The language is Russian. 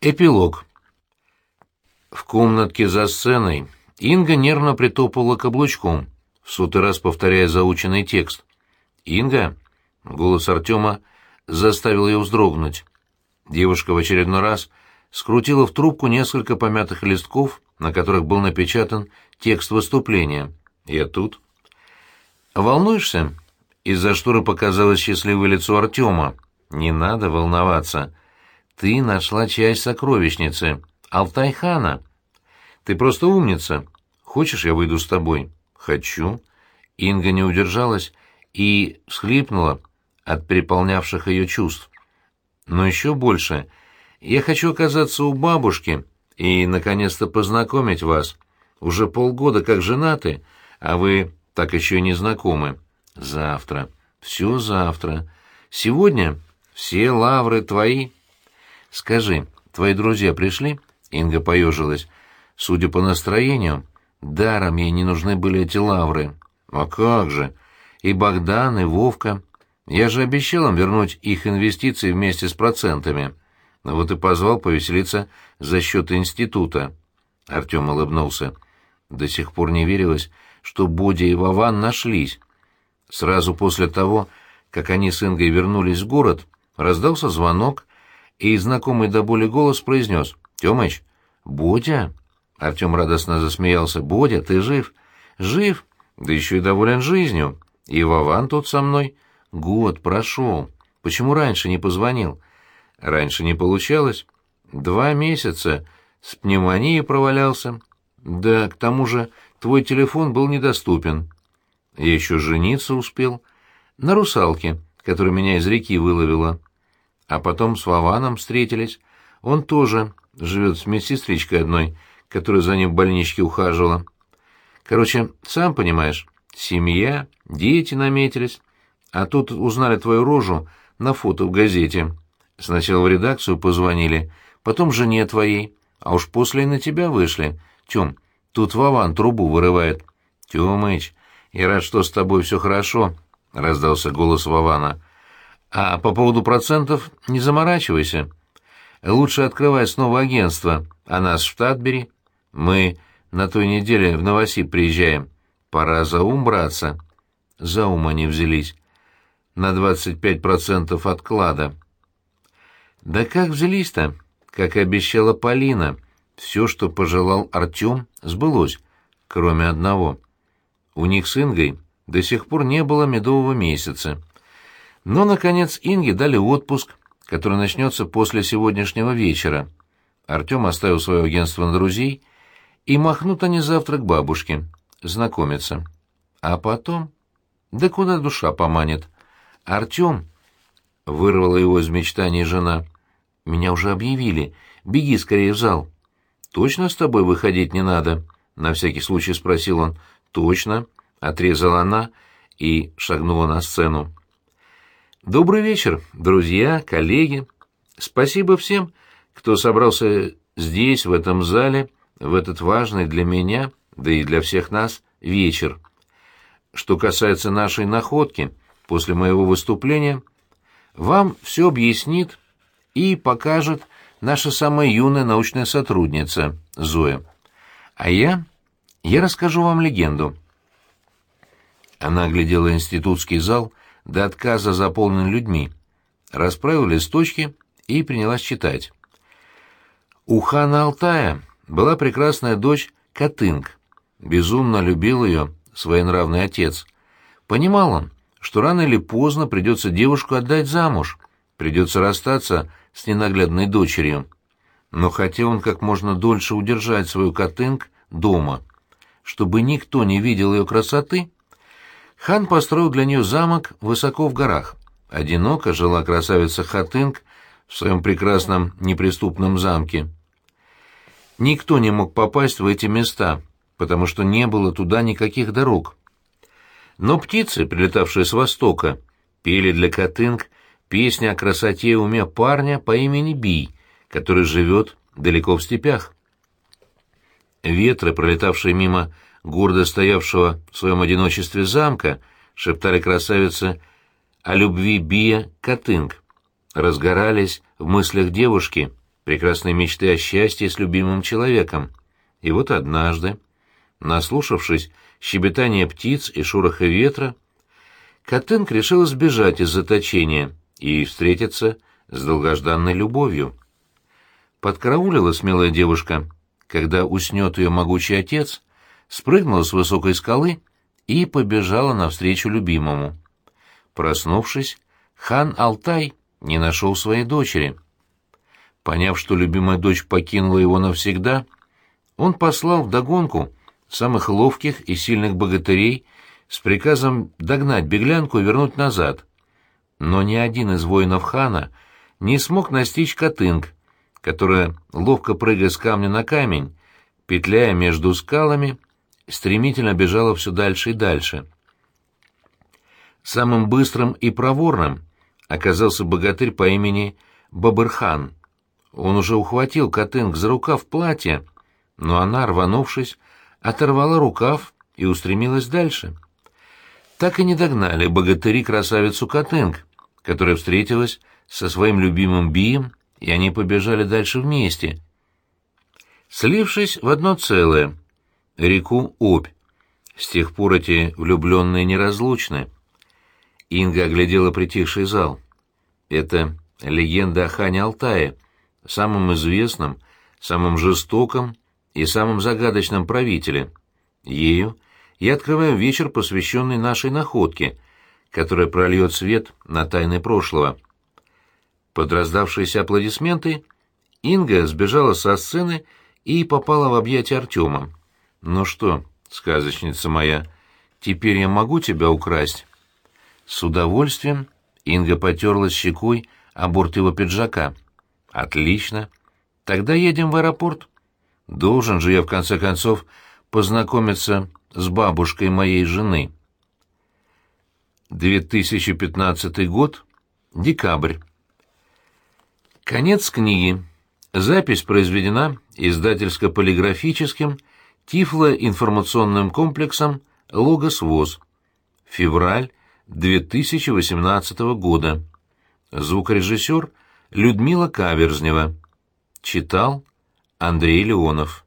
Эпилог. В комнатке за сценой Инга нервно притопала каблучком, в сотый раз повторяя заученный текст. «Инга?» — голос Артема заставил ее вздрогнуть. Девушка в очередной раз скрутила в трубку несколько помятых листков, на которых был напечатан текст выступления. «Я тут». «Волнуешься?» Из-за шторы показалось счастливое лицо Артема. «Не надо волноваться. Ты нашла часть сокровищницы. Алтайхана. Ты просто умница. Хочешь, я выйду с тобой?» «Хочу». Инга не удержалась и всхлипнула от переполнявших ее чувств. «Но еще больше. Я хочу оказаться у бабушки и, наконец-то, познакомить вас. Уже полгода как женаты, а вы так еще и не знакомы. Завтра. Все завтра. Сегодня все лавры твои. Скажи, твои друзья пришли?» Инга поежилась. «Судя по настроению, даром ей не нужны были эти лавры. А как же? И Богдан, и Вовка. Я же обещал им вернуть их инвестиции вместе с процентами. Вот и позвал повеселиться за счет института». Артем улыбнулся. До сих пор не верилось, что Бодя и Вован нашлись. Сразу после того, как они с Ингой вернулись в город, раздался звонок, и знакомый до боли голос произнес «Тёмыч, Бодя?» Артем радостно засмеялся. «Бодя, ты жив?» «Жив, да еще и доволен жизнью. И Вован тут со мной. Год прошел. Почему раньше не позвонил?» «Раньше не получалось. Два месяца с пневмонией провалялся. Да, к тому же твой телефон был недоступен. Я еще жениться успел. На русалке, которая меня из реки выловила. А потом с Вованом встретились. Он тоже живет с медсестричкой одной, которая за ним в больничке ухаживала. Короче, сам понимаешь, семья, дети наметились. А тут узнали твою рожу на фото в газете. Сначала в редакцию позвонили, потом жене твоей, а уж после и на тебя вышли. Тём, тут Вован трубу вырывает. Тёмыч, я рад, что с тобой все хорошо, — раздался голос Вована. А по поводу процентов не заморачивайся. Лучше открывай снова агентство, а нас в штат бери. Мы на той неделе в Новосиб приезжаем. Пора за ум браться. За ум они взялись. На 25% отклада. Да как взялись-то? Как обещала Полина. Все, что пожелал Артем, сбылось, кроме одного. У них с Ингой до сих пор не было медового месяца. Но, наконец, Инге дали отпуск, который начнется после сегодняшнего вечера. Артем оставил свое агентство на друзей, и махнут они завтра к бабушке, знакомиться. А потом... Да куда душа поманит? Артем... Вырвала его из мечтаний жена. «Меня уже объявили. Беги скорее в зал». «Точно с тобой выходить не надо?» — на всякий случай спросил он. «Точно», — отрезала она и шагнула на сцену. Добрый вечер, друзья, коллеги. Спасибо всем, кто собрался здесь, в этом зале, в этот важный для меня, да и для всех нас, вечер. Что касается нашей находки, после моего выступления, вам все объяснит и покажет наша самая юная научная сотрудница, Зоя. А я... я расскажу вам легенду. Она оглядела институтский зал, до отказа заполнен людьми, расправил листочки и принялась читать. У хана Алтая была прекрасная дочь Катынг. Безумно любил ее своенравный отец. Понимал он, что рано или поздно придется девушку отдать замуж, придется расстаться с ненаглядной дочерью. Но хотел он как можно дольше удержать свою Катынг дома. Чтобы никто не видел ее красоты, Хан построил для нее замок высоко в горах. Одиноко жила красавица Хатынг в своем прекрасном неприступном замке. Никто не мог попасть в эти места, потому что не было туда никаких дорог. Но птицы, прилетавшие с востока, пели для Катынг песни о красоте и уме парня по имени Бий, который живет далеко в степях. Ветры, пролетавшие мимо гордо стоявшего в своем одиночестве замка, шептали красавицы о любви Бия Катынг. Разгорались в мыслях девушки прекрасные мечты о счастье с любимым человеком. И вот однажды, наслушавшись щебетания птиц и шороха ветра, Котенк решил сбежать из заточения и встретиться с долгожданной любовью. Подкараулила смелая девушка, когда уснет ее могучий отец, спрыгнула с высокой скалы и побежала навстречу любимому. Проснувшись, хан Алтай не нашел своей дочери. Поняв, что любимая дочь покинула его навсегда, он послал вдогонку самых ловких и сильных богатырей с приказом догнать беглянку и вернуть назад. Но ни один из воинов хана не смог настичь Катынг, которая, ловко прыгая с камня на камень, петляя между скалами, стремительно бежала все дальше и дальше. Самым быстрым и проворным оказался богатырь по имени Бабырхан. Он уже ухватил Катынг за рукав платья, но она, рванувшись, оторвала рукав и устремилась дальше. Так и не догнали богатыри красавицу Катынг, которая встретилась со своим любимым Бием, и они побежали дальше вместе, слившись в одно целое — реку Обь. С тех пор эти влюбленные неразлучны. Инга оглядела притихший зал. Это легенда о хане Алтае, самом известном, самом жестоком и самом загадочном правителе. Ею я открываю вечер, посвященный нашей находке, которая прольет свет на тайны прошлого. Под раздавшиеся аплодисменты Инга сбежала со сцены и попала в объятия Артема. «Ну что, сказочница моя, теперь я могу тебя украсть?» С удовольствием Инга потерлась щекой о борт его пиджака. «Отлично. Тогда едем в аэропорт. Должен же я, в конце концов, познакомиться с бабушкой моей жены». 2015 год, декабрь. Конец книги. Запись произведена издательско-полиграфическим Тифло-информационным комплексом «Логос ВОЗ». Февраль 2018 года. Звукорежиссер Людмила Каверзнева. Читал Андрей Леонов.